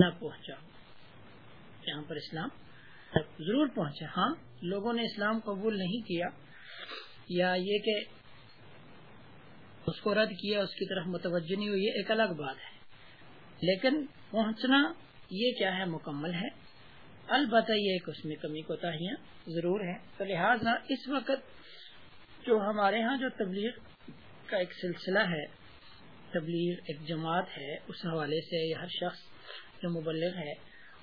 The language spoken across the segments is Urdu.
نہ پہنچا۔ یہاں پر اسلام ضرور پہنچا۔ ہاں لوگوں نے اسلام قبول نہیں کیا، یا یہ کہ اس کو رد کیا، اس کی طرف متوجہ نہیں ہوئی یہ ایک الگ بات ہے۔ لیکن پہنچنا یہ کیا ہے؟ مکمل ہے۔ البتہ یہ ایک اس میں کمی کوتاہیاں ضرور ہیں۔ تو لہٰذا اس وقت جو ہمارے ہاں جو تبلیغ کا ایک سلسلہ ہے، تبلیغ ایک جماعت ہے، اس حوالے سے ہر شخص جو مبلغ ہے۔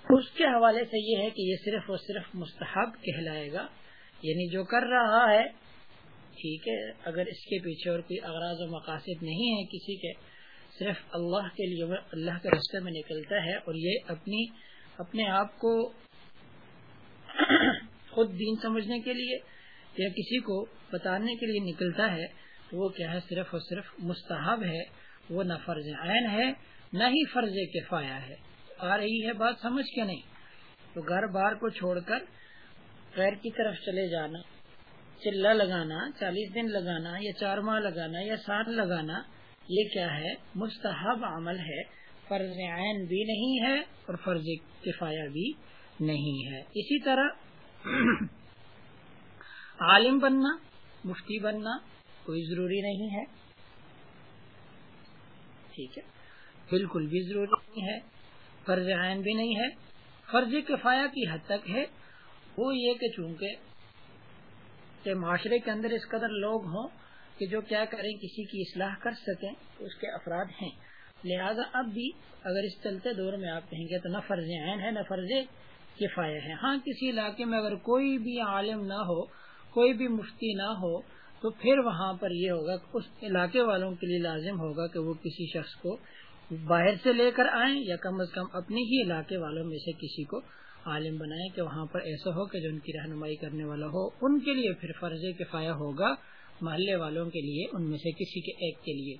اس کے حوالے سے یہ ہے کہ یہ صرف اور صرف مستحب کہلائے گا۔ یعنی جو کر رہا ہے، ٹھیک ہے، اگر اس کے پیچھے اور کوئی اغراض و مقاصد نہیں ہے کسی کے، صرف اللہ کے لیے، اللہ کے رستے میں نکلتا ہے اور یہ اپنی، اپنے آپ کو خود دین سمجھنے کے لیے یا کسی کو بتانے کے لیے نکلتا ہے، تو وہ کیا ہے؟ صرف اور صرف مستحب ہے۔ وہ نہ فرض عین ہے، نہ ہی فرض کفایا ہے۔ آ رہی ہے بات سمجھ کے نہیں۔ تو گھر بار کو چھوڑ کر غیر کی طرف چلے جانا چلا لگانا، چالیس دن لگانا، یا چار ماہ لگانا، یا سات لگانا، یہ کیا ہے؟ مستحب عمل ہے، فرض عین بھی نہیں ہے اور فرض کفایا بھی نہیں ہے۔ اسی طرح عالم بننا، مفتی بننا کوئی ضروری نہیں ہے۔ ٹھیک ہے؟ بالکل بھی ضروری نہیں ہے۔ فرض عین بھی نہیں ہے۔ فرض کفایا کی حد تک ہے۔ وہ یہ کہ چونکہ کہ معاشرے کے اندر اس قدر لوگ ہوں کہ جو کیا کریں، کسی کی اصلاح کر سکیں اس کے افراد ہیں۔ لہذا اب بھی اگر اس چلتے دور میں آپ کہیں گے تو نہ فرض عین ہے، نہ فرض کفایا ہے۔ ہاں کسی علاقے میں اگر کوئی بھی عالم نہ ہو، کوئی بھی مفتی نہ ہو، تو پھر وہاں پر یہ ہوگا اس علاقے والوں کے لیے لازم ہوگا کہ وہ کسی شخص کو باہر سے لے کر آئیں یا کم از کم اپنے ہی علاقے والوں میں سے کسی کو عالم بنائیں کہ وہاں پر ایسا ہو کہ جو ان کی رہنمائی کرنے والا ہو، ان کے لیے پھر فرض کفایا ہوگا محلے والوں کے لیے، ان میں سے کسی کے ایک کے لیے۔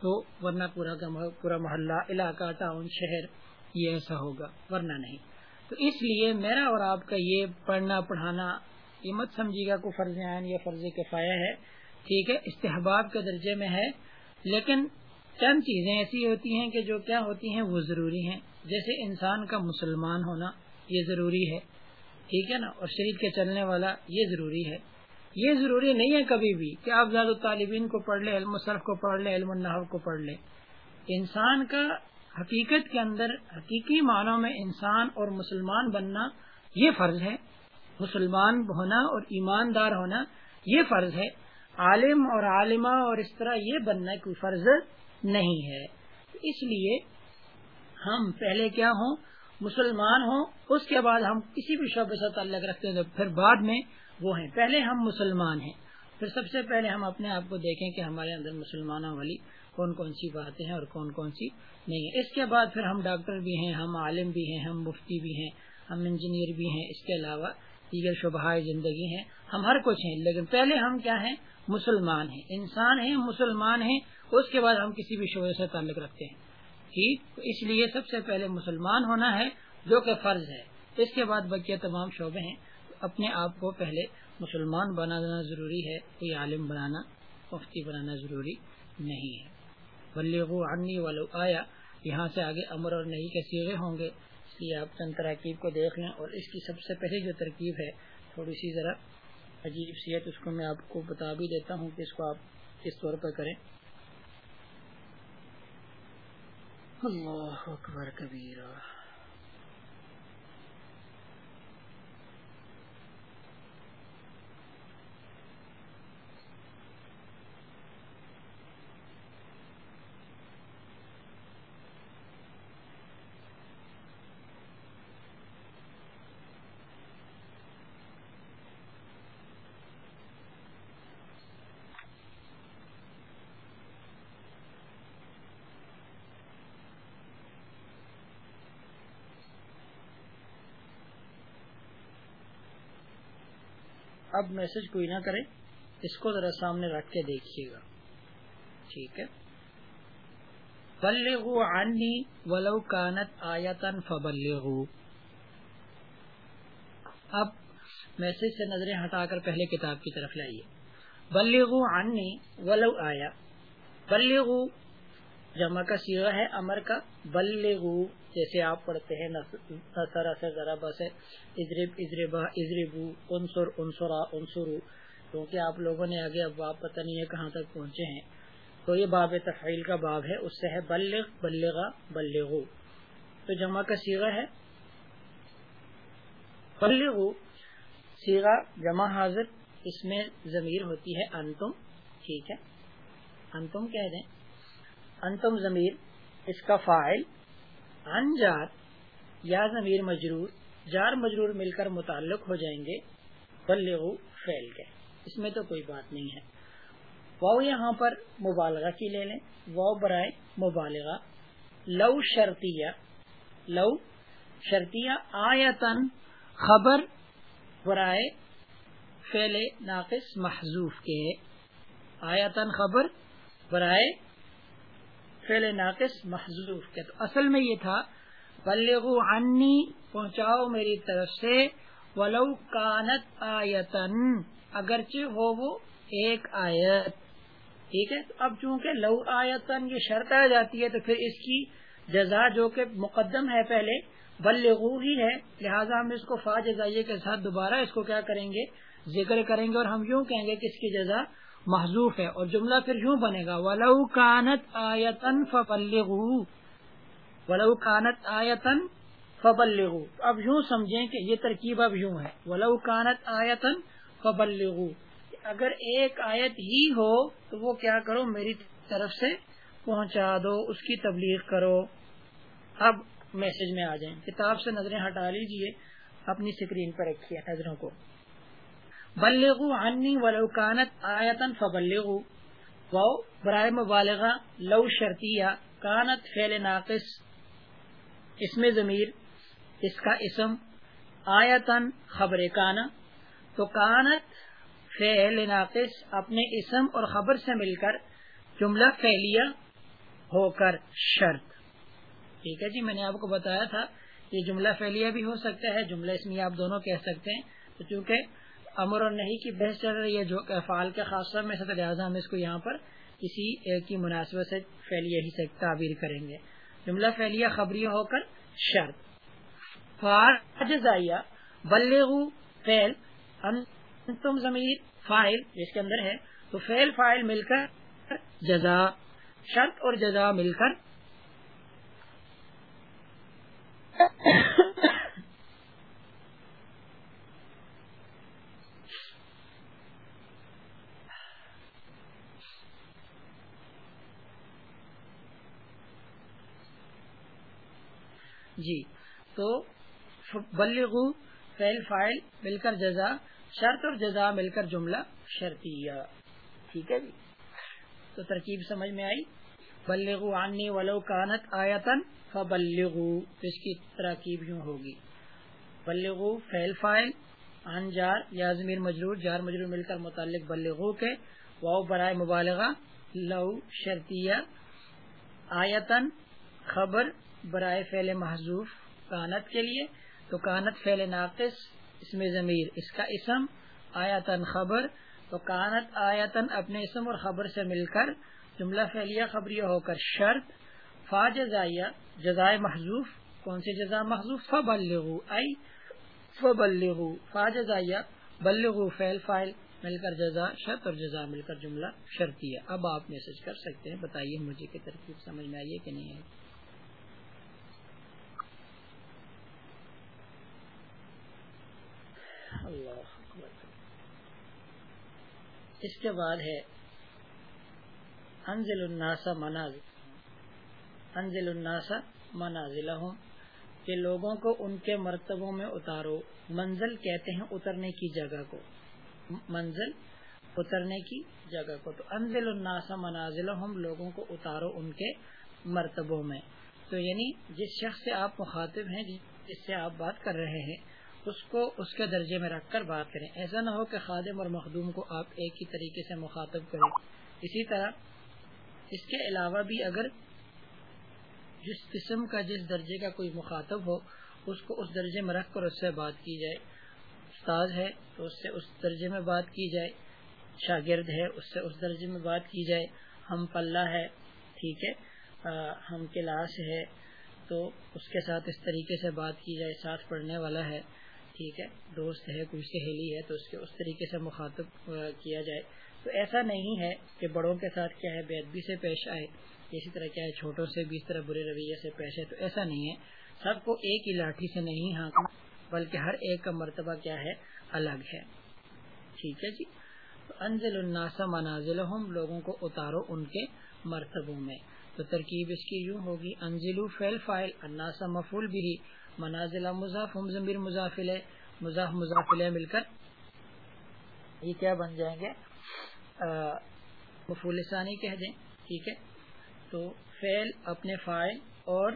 تو ورنہ پورا پورا محلہ، علاقہ، ٹاؤن، شہر، یہ ایسا ہوگا، ورنہ نہیں۔ تو اس لیے میرا اور آپ کا یہ پڑھنا، پڑھانا، یہ مت سمجھیے گا کو فرض عین یا فرض کفایا ہے۔ ٹھیک ہے، استحباب کے درجے میں ہے، لیکن چند چیزیں ایسی ہوتی ہیں کہ جو کیا ہوتی ہیں وہ ضروری ہیں۔ جیسے انسان کا مسلمان ہونا یہ ضروری ہے، ٹھیک ہے نا؟ اور شریف کے چلنے والا یہ ضروری ہے۔ یہ ضروری نہیں ہے کبھی بھی کہ آپ زیادہ طالبین کو پڑھ لیں، علم صرف کو پڑھ لیں، علم النحو کو پڑھ لیں۔ انسان کا حقیقت کے اندر حقیقی معنوں میں انسان اور مسلمان بننا یہ فرض ہے۔ مسلمان ہونا اور ایماندار ہونا یہ فرض ہے۔ عالم اور عالمہ اور اس طرح یہ بننا کوئی فرض نہیں ہے۔ اس لیے ہم پہلے کیا ہوں؟ مسلمان ہوں، اس کے بعد ہم کسی بھی شعبے سے تعلق رکھتے ہیں تو پھر بعد میں وہ ہیں۔ پہلے ہم مسلمان ہیں، پھر سب سے پہلے ہم اپنے آپ کو دیکھیں کہ ہمارے اندر مسلمانوں والی کون کون سی باتیں ہیں اور کون کون سی نہیں ہے اس کے بعد پھر ہم ڈاکٹر بھی ہیں، ہم عالم بھی ہیں، ہم مفتی بھی ہیں، ہم انجینئر بھی ہیں۔ اس کے علاوہ دیگر شبہ زندگی ہیں۔ ہم ہر کچھ ہیں، لیکن پہلے ہم کیا ہیں؟ مسلمان ہیں۔ انسان ہیں، مسلمان ہیں۔ اس کے بعد ہم کسی بھی شعبے سے تعلق رکھتے ہیں۔ ٹھیک؟ اس لیے سب سے پہلے مسلمان ہونا ہے جو کہ فرض ہے۔ اس کے بعد بقیہ تمام شعبے ہیں۔ اپنے آپ کو پہلے مسلمان بنانا ضروری ہے۔ کوئی عالم بنانا، مفتی بنانا ضروری نہیں ہے۔ بلغو عنی ولو آیا۔ یہاں سے آگے امر اور نہیں کے سیغے ہوں گے۔ اس لیے آپ چند ترکیب کو دیکھ لیں۔ اور اس کی سب سے پہلی جو ترکیب ہے، تھوڑی سی ذرا عجیب سی ہے، تو اس کو میں آپ کو بتا بھی دیتا ہوں کہ اس کو آپ کس طور پر کریں۔ اللہ اکبر کبیرہ۔ اب میسج کوئی نہ کرے، اس کو ذرا سامنے رکھ کے دیکھیے گا۔ ٹھیک ہے۔ عنی ولو کانت آیتن فبلغو۔ اب میسج سے نظریں ہٹا کر پہلے کتاب کی طرف لائیے۔ بلغو عنی ولو آیا۔ بلغو جمع کا سیرا ہے امر کا۔ بلغو۔ جیسے آپ پڑھتے ہیں نسرا سے ذرا بس ازرب ازربا ازربو انصر انصرا انصرو کیونکہ آپ لوگوں نے آگے اب باب پتہ نہیں ہے کہاں تک پہنچے ہیں۔ تو یہ باب تفعیل کا باب ہے، اس سے ہے بلغ بلغا بلغو تو جمع کا سیغا ہے۔ بلغو سیغا جمع حاضر، اس میں ضمیر ہوتی ہے انتم، ٹھیک ہے۔ انتم کہہ دیں۔ انتم ضمیر، اس کا فائل انجار یا ضمیر مجرور، جار مجرور مل کر متعلق ہو جائیں گے، بلغو فیل کے۔ اس میں تو کوئی بات نہیں ہے۔ واؤ یہاں پر مبالغہ کی لے لیں۔ واؤ برائے مبالغہ۔ لو شرطیہ۔ لو شرطیہ آیتن خبر برائے فیل ناقص محضوف کے۔ آیتن خبر برائے فیل ناقص محضوف کے تو اصل میں یہ تھا، بلغو عنی، پہنچاؤ میری طرف سے، ولو کانت آیتن اگرچہ ہو وہ ایک آیت۔ ٹھیک ہے؟ اب چونکہ لو آیتن یہ شرط آ جاتی ہے تو پھر اس کی جزا جو کہ مقدم ہے پہلے، بلغو ہی ہے۔ لہٰذا ہم اس کو فا جزائیے کے ساتھ دوبارہ اس کو کیا کریں گے؟ ذکر کریں گے اور ہم یوں کہیں گے کہ اس کی جزا محضوف ہے اور جملہ پھر یوں بنے گا، ولو کانت آیتن فبلغو ولو کانت آیتن فبلغو اب یوں سمجھیں کہ یہ ترکیب اب یوں ہے، ولو کانت آیتن فبلغو اگر ایک آیت ہی ہو تو وہ کیا کرو، میری طرف سے پہنچا دو، اس کی تبلیغ کرو۔ اب میسج میں آ جائیں۔ کتاب سے نظریں ہٹا لیجیے، اپنی اسکرین پر رکھیے نظروں کو۔ بلغو عنی ولو کانت آیتن فبلغو و برائے مبالغہ، لو شرطیہ، کانت فیل ناقص. اس میں ضمیر، اس کا اسم آیتن خبر کانا. تو کانت فعل ناقص اپنے اسم اور خبر سے مل کر جملہ فعلیہ ہو کر شرط. ٹھیک ہے جی میں نے آپ کو بتایا تھا یہ جملہ فعلیہ بھی ہو سکتا ہے، جملہ اس میں آپ دونوں کہہ سکتے ہیں. تو چونکہ امر اور نہیں کی بحث چل رہی ہے جو افعال کے خاص میں سے لہٰذا ہم اس کو یہاں پر کسی کی مناسبت سے فعلیہ ہی سے تعبیر کریں گے۔ جملہ فعلیہ خبری ہو کر شرط۔ فارجزائیہ بلغو فعل تم ضمیر فائل جس کے اندر ہے، تو فیل فائل مل کر جزا، شرط اور جزا مل کر جی۔ تو بلغو فیل فائل مل کر جزا، شرط اور جزا مل کر جملہ شرطیہ۔ ٹھیک ہے جی؟ تو ترکیب سمجھ میں آئی؟ بلغو عنی ولو کانت آیتن فبلغو۔ اس کی ترکیب یوں ہوگی۔ بلغو فیل فائل ان جار، یا مجرور، جار مجرور مل کر متعلق بلغو کے واؤ برائے مبالغہ، لو شرطیہ آیتن خبر برائے فعل محضوف کانت کے لیے، تو کانت فعل ناقص، اس میں ضمیر، اس کا اسم آیتن خبر، تو کانت آیتن اپنے اسم اور خبر سے مل کر جملہ فعلیہ خبریہ ہو کر شرط، فا جزائیہ جزائے محضوف کون سی جزا محضوف فبلغو، ای، فبلغو، فا جزائیہ، بلغو فعل فائل مل کر جزا شرط اور جزا مل کر جملہ شرطیہ۔ اب آپ میسج کر سکتے ہیں، بتائیے مجھے کہ ترکیب سمجھ میں آئیے کہ نہیں ہے اللہ اس کے بعد ہے، انزل الناس منازل۔ انزل الناس منازل کہ لوگوں کو ان کے مرتبوں میں اتارو۔ منزل کہتے ہیں اترنے کی جگہ کو۔ منزل اترنے کی جگہ کو۔ تو انزل الناس منازل ہم لوگوں کو اتارو ان کے مرتبوں میں۔ تو یعنی جس شخص سے آپ مخاطب ہیں، جس سے آپ بات کر رہے ہیں اس کو اس کے درجے میں رکھ کر بات کریں۔ ایسا نہ ہو کہ خادم اور مخدوم کو آپ ایک ہی طریقے سے مخاطب کریں۔ اسی طرح اس کے علاوہ بھی اگر جس قسم کا جس درجے کا کوئی مخاطب ہو، اس کو اس درجے میں رکھ کر اس سے بات کی جائے۔ استاد ہے تو اس سے اس درجے میں بات کی جائے۔ شاگرد ہے اس سے اس درجے میں بات کی جائے۔ ہم پلہ ہے، ٹھیک ہے ہم کلاس ہے تو اس کے ساتھ اس طریقے سے بات کی جائے۔ ساتھ پڑھنے والا ہے۔ ٹھیک ہے، دوست ہے، کوئی سہیلی ہے، تو اس کے اس طریقے سے مخاطب کیا جائے۔ تو ایسا نہیں ہے کہ بڑوں کے ساتھ کیا ہے بے ادبی سے پیش آئے، اسی طرح کیا ہے، چھوٹوں سے بھی، اس طرح برے رویے سے پیش ہے تو ایسا نہیں ہے۔ سب کو ایک ہی لاٹھی سے نہیں ہاں بلکہ ہر ایک کا مرتبہ کیا ہے، الگ ہے۔ ٹھیک ہے جی؟ انزل الناس منازل لوگوں کو اتارو ان کے مرتبوں میں۔ تو ترکیب اس کی یوں ہوگی، انزلو فیل فائل الناسا مفول بھی منازل مضاف ہم ضمیر مضافل مضاف مضافل مل کر۔ یہ کیا بن جائیں گے؟ مفول ثانی کہہ دیں، ٹھیک ہے؟ تو فیل اپنے فائل اور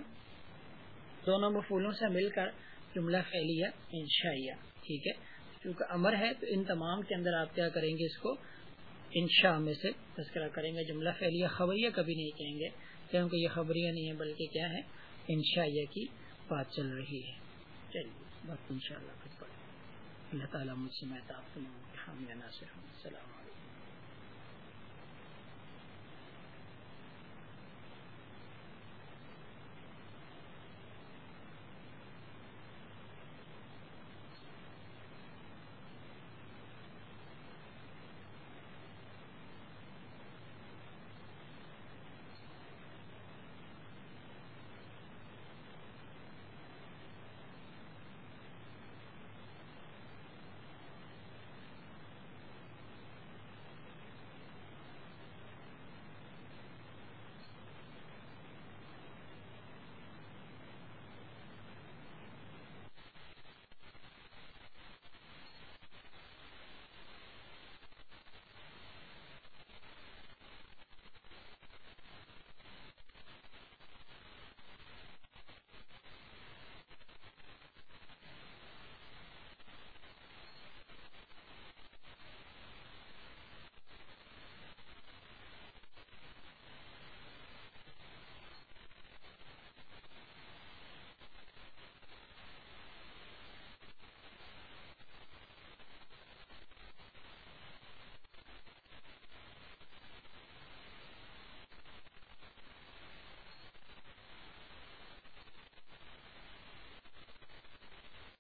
دونوں مفولوں سے مل کر جملہ فیلیا انشائیہ، ٹھیک ہے؟ کیونکہ امر ہے تو ان تمام کے اندر آپ کیا کریں گے اس کو؟ انشاء میں سے تذکرہ کریں گے۔ جملہ فیلیا خبریہ کبھی نہیں کہیں گے، کیونکہ یہ خبریہ نہیں ہے، بلکہ کیا ہے؟ انشائیہ کی بات چل رہی ہے۔ چلیے۔ بس ان شاء اللہ اللہ تعالیٰ مجھ سے میں السلام علیکم۔